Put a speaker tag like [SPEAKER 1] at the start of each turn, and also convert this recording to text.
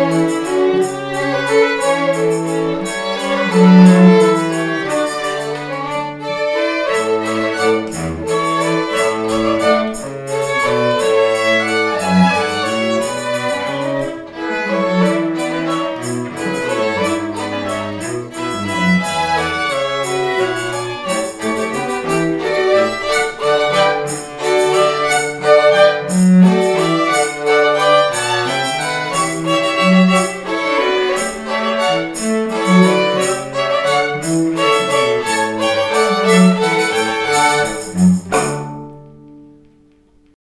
[SPEAKER 1] you